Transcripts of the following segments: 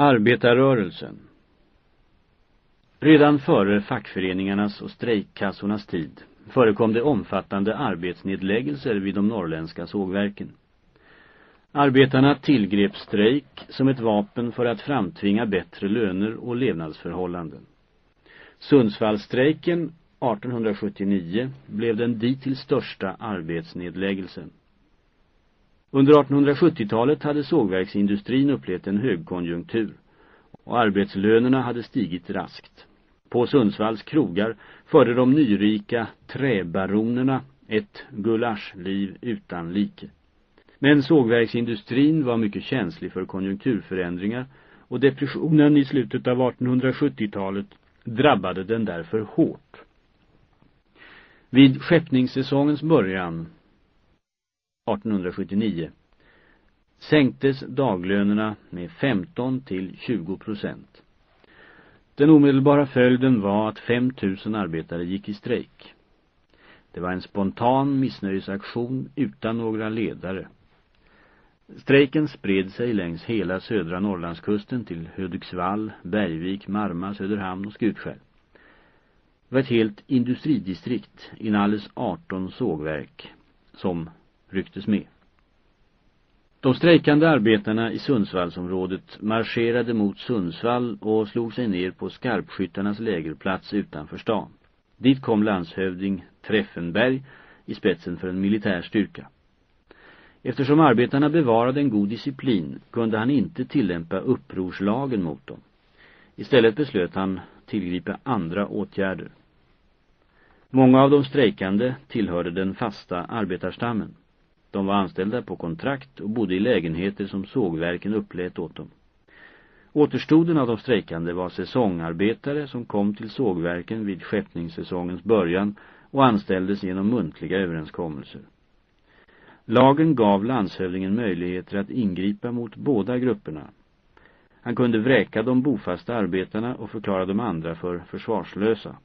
Arbetarrörelsen Redan före fackföreningarnas och strejkkassornas tid förekom det omfattande arbetsnedläggelser vid de norrländska sågverken. Arbetarna tillgrep strejk som ett vapen för att framtvinga bättre löner och levnadsförhållanden. Sundsvallstrejken 1879 blev den dittills största arbetsnedläggelsen. Under 1870-talet hade sågverksindustrin upplevt en högkonjunktur och arbetslönerna hade stigit raskt. På Sundsvalls krogar förde de nyrika träbaronerna ett gulaschliv utan like. Men sågverksindustrin var mycket känslig för konjunkturförändringar och depressionen i slutet av 1870-talet drabbade den därför hårt. Vid skeppningssäsongens början 1879 sänktes daglönerna med 15 till 20 procent. Den omedelbara följden var att 5 000 arbetare gick i strejk. Det var en spontan missnöjesaktion utan några ledare. Strejken spred sig längs hela södra Norrlandskusten till Hudiksvall, Bergvik, Marma, Söderhamn och Skutskär. Det var ett helt industridistrikt, inalles 18 sågverk, som rycktes med. De strejkande arbetarna i Sundsvallsområdet marscherade mot Sundsvall och slog sig ner på skarpskyttarnas lägerplats utanför stan. Dit kom landshövding Treffenberg i spetsen för en militär styrka. Eftersom arbetarna bevarade en god disciplin kunde han inte tillämpa upprorslagen mot dem. Istället beslöt han tillgripa andra åtgärder. Många av de strejkande tillhörde den fasta arbetarstammen. De var anställda på kontrakt och bodde i lägenheter som sågverken upplät åt dem. Återstoden av de strejkande var säsongarbetare som kom till sågverken vid skeppningssäsongens början och anställdes genom muntliga överenskommelser. Lagen gav landshövdingen möjligheter att ingripa mot båda grupperna. Han kunde vräka de bofasta arbetarna och förklara de andra för försvarslösa.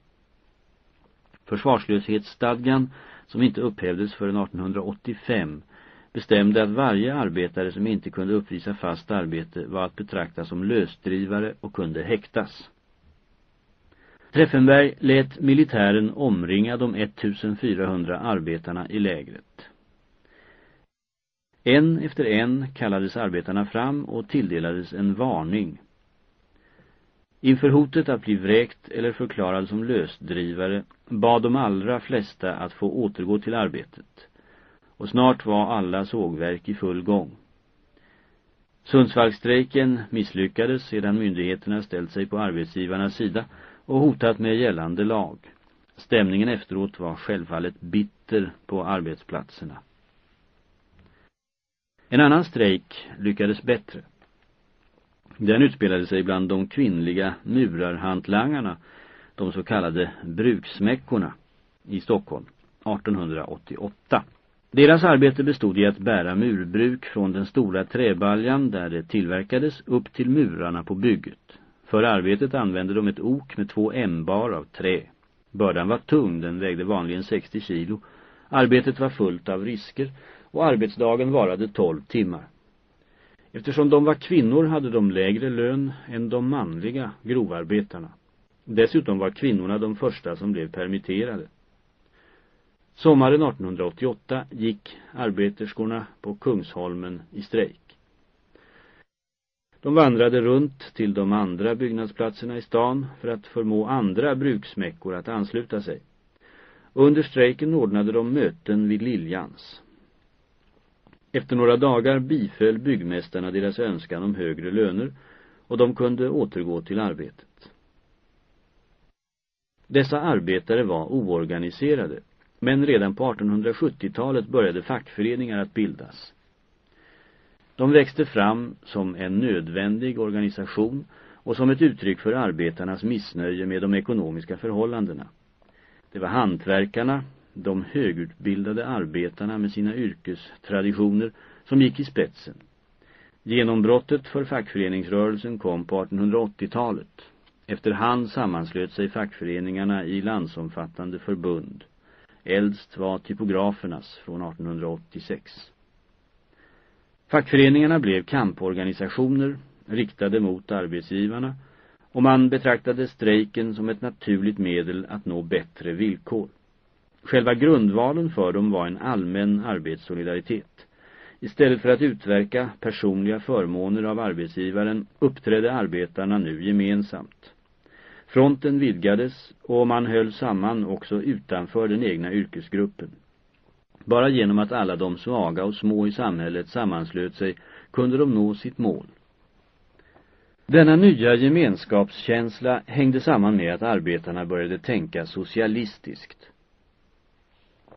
Försvarslöshetsstadgan, som inte upphävdes förrän 1885, bestämde att varje arbetare som inte kunde uppvisa fast arbete var att betrakta som lösdrivare och kunde häktas. Treffenberg lät militären omringa de 1400 arbetarna i lägret. En efter en kallades arbetarna fram och tilldelades en varning. Inför hotet att bli vräkt eller förklarad som lösdrivare bad de allra flesta att få återgå till arbetet. Och snart var alla sågverk i full gång. Sundsvallstrejken misslyckades sedan myndigheterna ställt sig på arbetsgivarnas sida och hotat med gällande lag. Stämningen efteråt var självfallet bitter på arbetsplatserna. En annan strejk lyckades bättre. Den utspelade sig bland de kvinnliga murarhantlangarna, de så kallade bruksmäckorna, i Stockholm 1888. Deras arbete bestod i att bära murbruk från den stora träbaljan där det tillverkades upp till murarna på bygget. För arbetet använde de ett ok med två ämbar av trä. Bördan var tung, den vägde vanligen 60 kilo. Arbetet var fullt av risker och arbetsdagen varade 12 timmar. Eftersom de var kvinnor hade de lägre lön än de manliga grovarbetarna. Dessutom var kvinnorna de första som blev permitterade. Sommaren 1888 gick arbeterskorna på Kungsholmen i strejk. De vandrade runt till de andra byggnadsplatserna i stan för att förmå andra bruksmäckor att ansluta sig. Under strejken ordnade de möten vid Liljans. Efter några dagar biföll byggmästarna deras önskan om högre löner och de kunde återgå till arbetet. Dessa arbetare var oorganiserade, men redan på 1870-talet började fackföreningar att bildas. De växte fram som en nödvändig organisation och som ett uttryck för arbetarnas missnöje med de ekonomiska förhållandena. Det var hantverkarna, de högutbildade arbetarna med sina yrkestraditioner som gick i spetsen. Genombrottet för fackföreningsrörelsen kom på 1880-talet. Efterhand sammanslöt sig fackföreningarna i landsomfattande förbund. Äldst var typografernas från 1886. Fackföreningarna blev kamporganisationer riktade mot arbetsgivarna och man betraktade strejken som ett naturligt medel att nå bättre villkor. Själva grundvalen för dem var en allmän arbetssolidaritet. Istället för att utverka personliga förmåner av arbetsgivaren uppträdde arbetarna nu gemensamt. Fronten vidgades och man höll samman också utanför den egna yrkesgruppen. Bara genom att alla de svaga och små i samhället sammanslöt sig kunde de nå sitt mål. Denna nya gemenskapskänsla hängde samman med att arbetarna började tänka socialistiskt.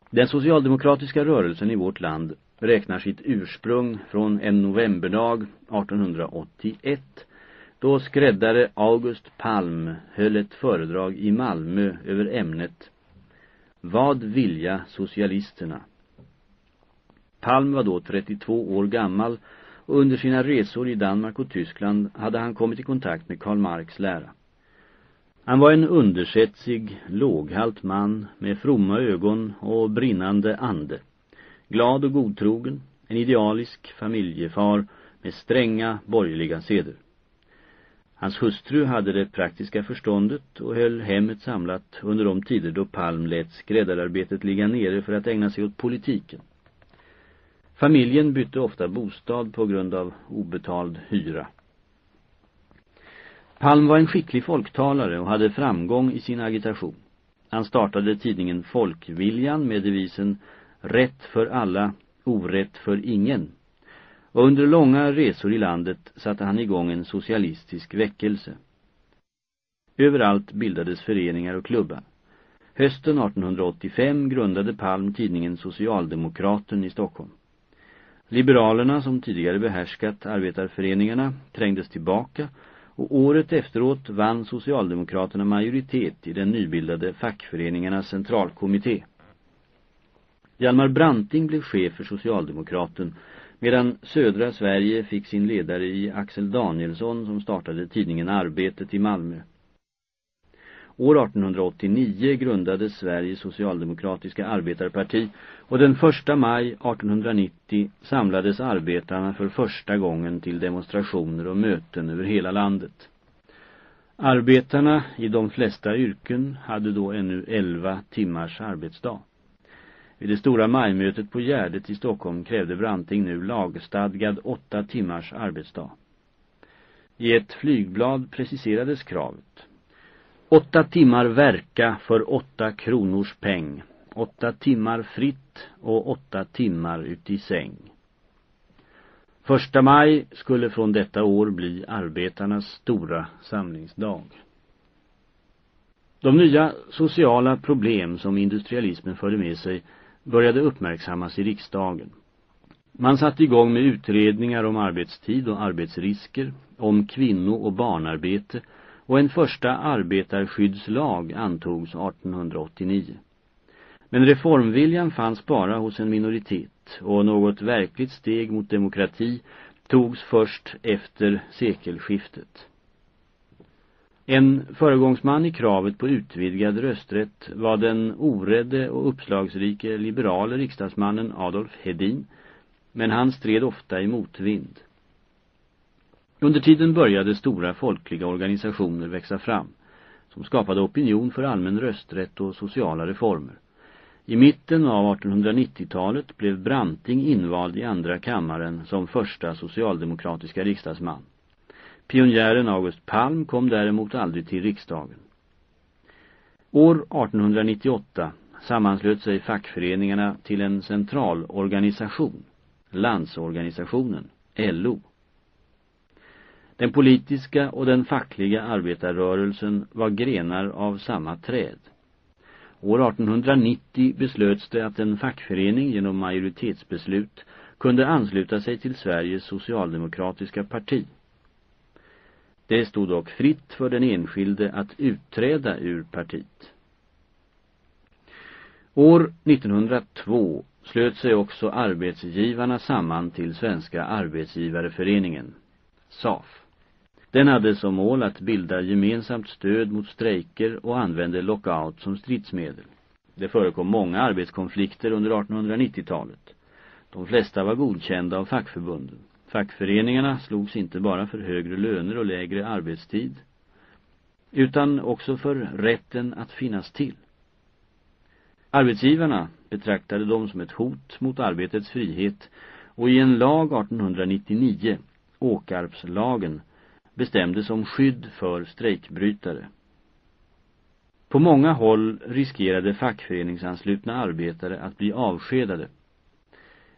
Den socialdemokratiska rörelsen i vårt land räknar sitt ursprung från en novemberdag 1881 då skräddare August Palm höll ett föredrag i Malmö över ämnet Vad vilja socialisterna? Palm var då 32 år gammal och under sina resor i Danmark och Tyskland hade han kommit i kontakt med Karl Marx lära. Han var en undersättsig, låghalt man med fromma ögon och brinnande ande. Glad och godtrogen, en idealisk familjefar med stränga borgerliga seder. Hans hustru hade det praktiska förståndet och höll hemmet samlat under de tider då Palm lät skräddararbetet ligga nere för att ägna sig åt politiken. Familjen bytte ofta bostad på grund av obetald hyra. Palm var en skicklig folktalare och hade framgång i sin agitation. Han startade tidningen Folkviljan med devisen Rätt för alla, orätt för ingen. Och under långa resor i landet satte han igång en socialistisk väckelse. Överallt bildades föreningar och klubbar. Hösten 1885 grundade Palm tidningen Socialdemokraten i Stockholm. Liberalerna som tidigare behärskat arbetarföreningarna trängdes tillbaka och året efteråt vann Socialdemokraterna majoritet i den nybildade fackföreningarnas centralkommitté. Hjalmar Branting blev chef för Socialdemokraten medan södra Sverige fick sin ledare i Axel Danielsson som startade tidningen Arbetet i Malmö. År 1889 grundades Sveriges socialdemokratiska arbetarparti och den 1 maj 1890 samlades arbetarna för första gången till demonstrationer och möten över hela landet. Arbetarna i de flesta yrken hade då ännu 11 timmars arbetsdag. Vid det stora majmötet på Gärdet i Stockholm krävde Branting nu lagstadgad åtta timmars arbetsdag. I ett flygblad preciserades kravet. Åtta timmar verka för åtta kronors peng. Åtta timmar fritt och åtta timmar ute i säng. Första maj skulle från detta år bli arbetarnas stora samlingsdag. De nya sociala problem som industrialismen förde med sig började uppmärksammas i riksdagen. Man satte igång med utredningar om arbetstid och arbetsrisker, om kvinno- och barnarbete och en första arbetarskyddslag antogs 1889. Men reformviljan fanns bara hos en minoritet och något verkligt steg mot demokrati togs först efter sekelskiftet. En föregångsman i kravet på utvidgad rösträtt var den orädde och uppslagsrike liberale riksdagsmannen Adolf Hedin, men han stred ofta i motvind. Under tiden började stora folkliga organisationer växa fram, som skapade opinion för allmän rösträtt och sociala reformer. I mitten av 1890-talet blev Branting invald i andra kammaren som första socialdemokratiska riksdagsman. Pionjären August Palm kom däremot aldrig till riksdagen. År 1898 sammanslöt sig fackföreningarna till en centralorganisation, Landsorganisationen, LO. Den politiska och den fackliga arbetarrörelsen var grenar av samma träd. År 1890 beslöts det att en fackförening genom majoritetsbeslut kunde ansluta sig till Sveriges socialdemokratiska parti. Det stod dock fritt för den enskilde att utträda ur partiet. År 1902 slöt sig också arbetsgivarna samman till Svenska arbetsgivareföreningen, SAF. Den hade som mål att bilda gemensamt stöd mot strejker och använde lockout som stridsmedel. Det förekom många arbetskonflikter under 1890-talet. De flesta var godkända av fackförbunden. Fackföreningarna slogs inte bara för högre löner och lägre arbetstid utan också för rätten att finnas till. Arbetsgivarna betraktade dem som ett hot mot arbetets frihet och i en lag 1899, Åkarpslagen, bestämdes om skydd för strejkbrytare. På många håll riskerade fackföreningsanslutna arbetare att bli avskedade.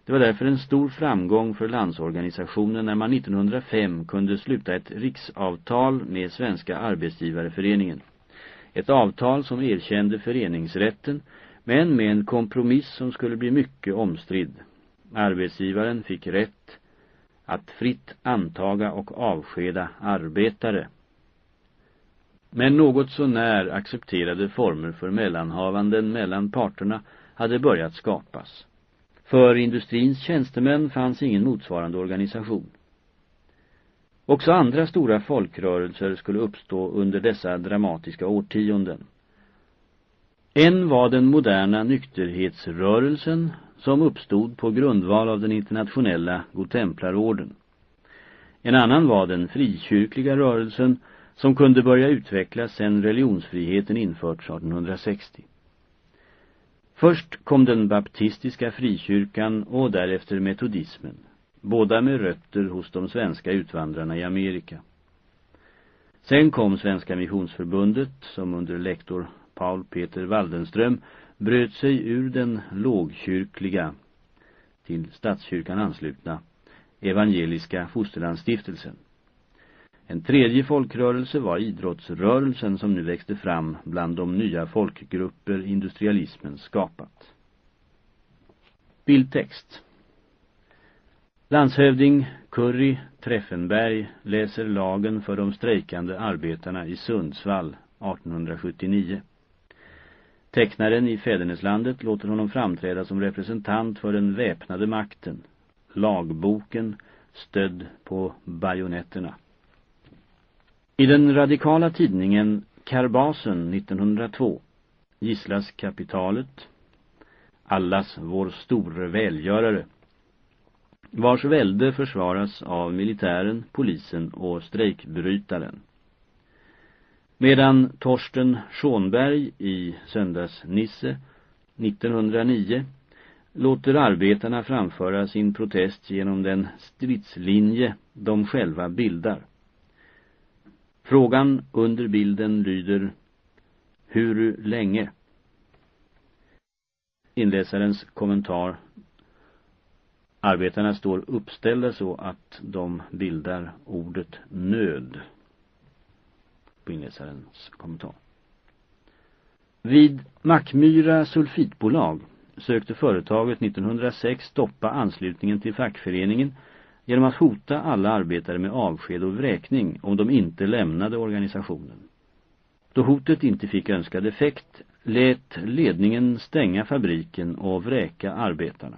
Det var därför en stor framgång för landsorganisationen när man 1905 kunde sluta ett riksavtal med Svenska arbetsgivareföreningen. Ett avtal som erkände föreningsrätten men med en kompromiss som skulle bli mycket omstridd. Arbetsgivaren fick rätt att fritt antaga och avskeda arbetare. Men något så när accepterade former för mellanhavanden mellan parterna hade börjat skapas. För industrins tjänstemän fanns ingen motsvarande organisation. Också andra stora folkrörelser skulle uppstå under dessa dramatiska årtionden. En var den moderna nykterhetsrörelsen som uppstod på grundval av den internationella godtemplarorden. En annan var den frikyrkliga rörelsen som kunde börja utvecklas sedan religionsfriheten införts 1860. Först kom den baptistiska frikyrkan och därefter metodismen, båda med rötter hos de svenska utvandrarna i Amerika. Sen kom Svenska missionsförbundet som under lektor Paul Peter Waldenström bröt sig ur den lågkyrkliga till statskyrkan anslutna evangeliska fosterlandsstiftelsen. En tredje folkrörelse var idrottsrörelsen som nu växte fram bland de nya folkgrupper industrialismen skapat. Bildtext Landshövding Curry Treffenberg läser lagen för de strejkande arbetarna i Sundsvall 1879. Tecknaren i Fäderneslandet låter honom framträda som representant för den väpnade makten, lagboken stödd på bajonetterna. I den radikala tidningen Karbasen 1902 gisslas kapitalet, allas vår store välgörare, vars välde försvaras av militären, polisen och strejkbrytaren. Medan Torsten Schonberg i Söndagsnisse 1909 låter arbetarna framföra sin protest genom den stridslinje de själva bildar. Frågan under bilden lyder Hur länge? Inläsarens kommentar Arbetarna står uppställda så att de bildar ordet nöd. På inläsarens kommentar. Vid Mackmyra sulfitbolag sökte företaget 1906 stoppa anslutningen till fackföreningen genom att hota alla arbetare med avsked och vräkning om de inte lämnade organisationen. Då hotet inte fick önskad effekt lät ledningen stänga fabriken och vräka arbetarna.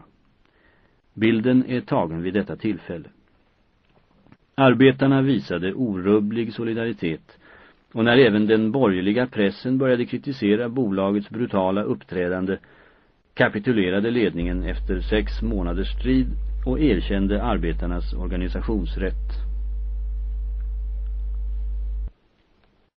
Bilden är tagen vid detta tillfälle. Arbetarna visade orubblig solidaritet och när även den borgerliga pressen började kritisera bolagets brutala uppträdande kapitulerade ledningen efter sex månaders strid och erkände arbetarnas organisationsrätt.